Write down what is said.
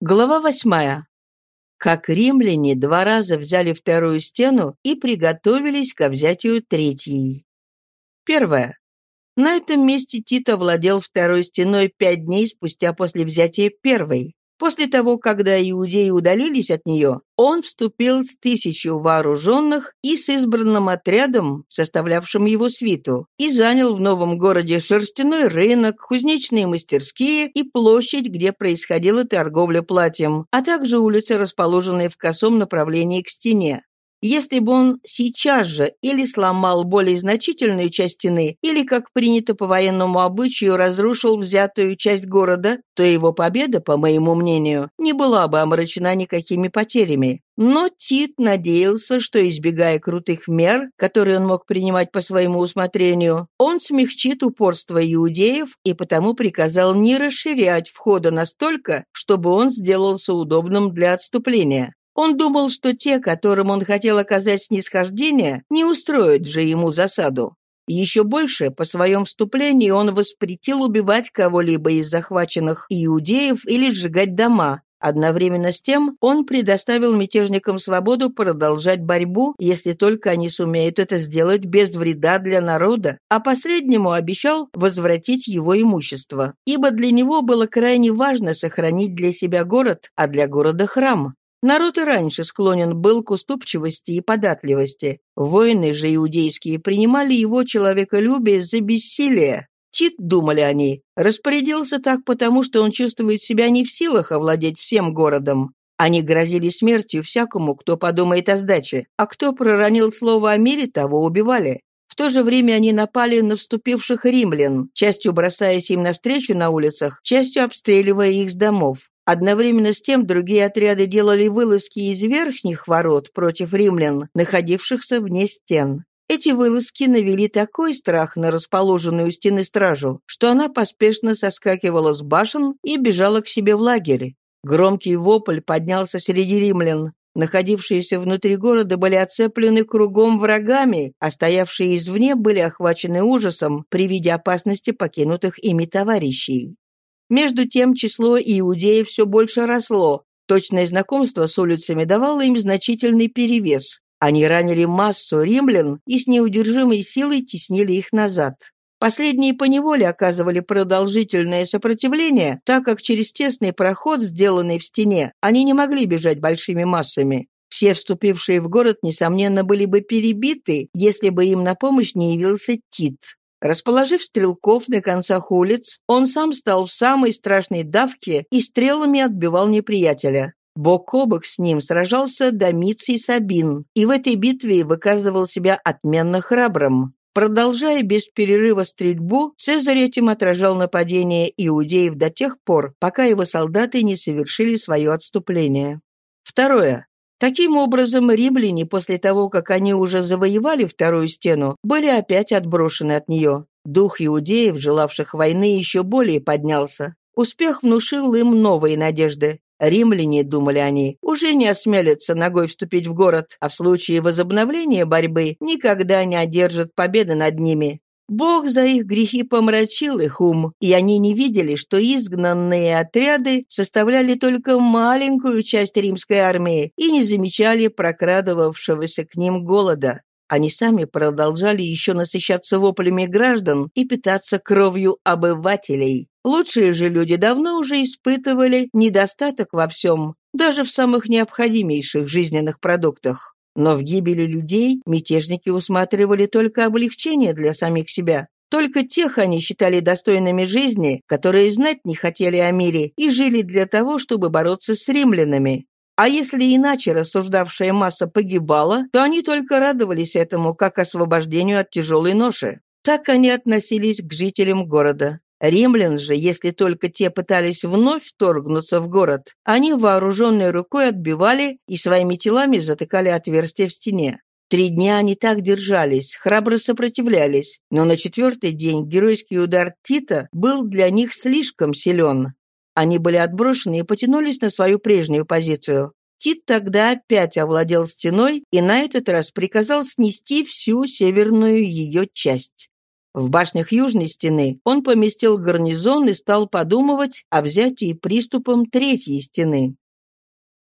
Глава восьмая. Как римляне два раза взяли вторую стену и приготовились к взятию третьей. Первое. На этом месте Тит овладел второй стеной пять дней спустя после взятия первой. После того, когда иудеи удалились от нее, он вступил с тысячу вооруженных и с избранным отрядом, составлявшим его свиту, и занял в новом городе шерстяной рынок, кузнечные мастерские и площадь, где происходила торговля платьем, а также улицы, расположенные в косом направлении к стене. Если бы он сейчас же или сломал более значительную часть стены, или, как принято по военному обычаю, разрушил взятую часть города, то его победа, по моему мнению, не была бы омрачена никакими потерями. Но Тит надеялся, что, избегая крутых мер, которые он мог принимать по своему усмотрению, он смягчит упорство иудеев и потому приказал не расширять входа настолько, чтобы он сделался удобным для отступления. Он думал, что те, которым он хотел оказать снисхождение, не устроят же ему засаду. Еще больше, по своем вступлении, он воспретил убивать кого-либо из захваченных иудеев или сжигать дома. Одновременно с тем он предоставил мятежникам свободу продолжать борьбу, если только они сумеют это сделать без вреда для народа, а последнему обещал возвратить его имущество. Ибо для него было крайне важно сохранить для себя город, а для города храм. Народ и раньше склонен был к уступчивости и податливости. Воины же иудейские принимали его человеколюбие за бессилие. Тит, думали они, распорядился так потому, что он чувствует себя не в силах овладеть всем городом. Они грозили смертью всякому, кто подумает о сдаче, а кто проронил слово о мире, того убивали. В то же время они напали на вступивших римлян, частью бросаясь им навстречу на улицах, частью обстреливая их с домов. Одновременно с тем другие отряды делали вылазки из верхних ворот против римлян, находившихся вне стен. Эти вылазки навели такой страх на расположенную у стены стражу, что она поспешно соскакивала с башен и бежала к себе в лагерь. Громкий вопль поднялся среди римлян. Находившиеся внутри города были оцеплены кругом врагами, а стоявшие извне были охвачены ужасом при виде опасности покинутых ими товарищей. Между тем число иудеев все больше росло. Точное знакомство с улицами давало им значительный перевес. Они ранили массу римлян и с неудержимой силой теснили их назад. Последние поневоле оказывали продолжительное сопротивление, так как через тесный проход, сделанный в стене, они не могли бежать большими массами. Все вступившие в город, несомненно, были бы перебиты, если бы им на помощь не явился Тит. Расположив стрелков на концах улиц, он сам стал в самой страшной давке и стрелами отбивал неприятеля. Бок о бок с ним сражался Домиций Сабин, и в этой битве выказывал себя отменно храбрым. Продолжая без перерыва стрельбу, Цезарь этим отражал нападение иудеев до тех пор, пока его солдаты не совершили свое отступление. Второе. Таким образом, римляне после того, как они уже завоевали вторую стену, были опять отброшены от нее. Дух иудеев, желавших войны, еще более поднялся. Успех внушил им новые надежды. Римляне, думали они, уже не осмелятся ногой вступить в город, а в случае возобновления борьбы никогда не одержат победы над ними. Бог за их грехи помрачил их ум, и они не видели, что изгнанные отряды составляли только маленькую часть римской армии и не замечали прокрадывавшегося к ним голода. Они сами продолжали еще насыщаться воплями граждан и питаться кровью обывателей. Лучшие же люди давно уже испытывали недостаток во всем, даже в самых необходимейших жизненных продуктах. Но в гибели людей мятежники усматривали только облегчение для самих себя. Только тех они считали достойными жизни, которые знать не хотели о мире и жили для того, чтобы бороться с римлянами. А если иначе рассуждавшая масса погибала, то они только радовались этому, как освобождению от тяжелой ноши. Так они относились к жителям города. Римлян же, если только те пытались вновь вторгнуться в город, они вооруженной рукой отбивали и своими телами затыкали отверстия в стене. Три дня они так держались, храбро сопротивлялись, но на четвертый день геройский удар Тита был для них слишком силен. Они были отброшены и потянулись на свою прежнюю позицию. Тит тогда опять овладел стеной и на этот раз приказал снести всю северную ее часть. В башнях южной стены он поместил гарнизон и стал подумывать о взятии приступом третьей стены.